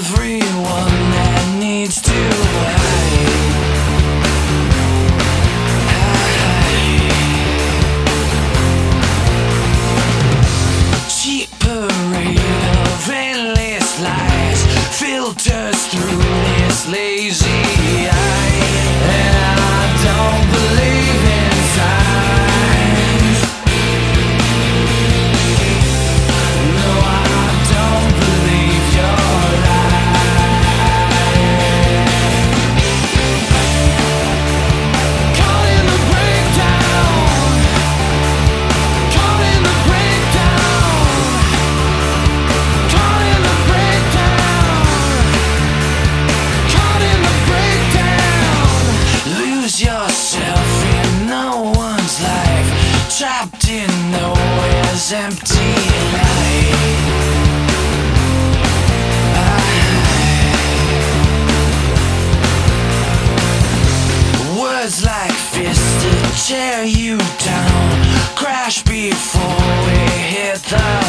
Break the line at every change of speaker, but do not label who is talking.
everyone that needs to hide. hide. Cheap parade of endless lies filters through this lazy. empty light. Words like fists to tear you down, crash before we hit the.